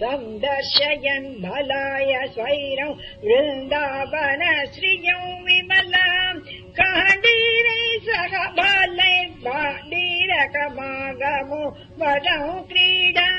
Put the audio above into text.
सन्दर्शयन् मलाय स्वैरौ वृन्दावन श्रियौ विमलाम् काण्डीरै सह बालैर्बाण्डीरकमागमो वदौ क्रीडा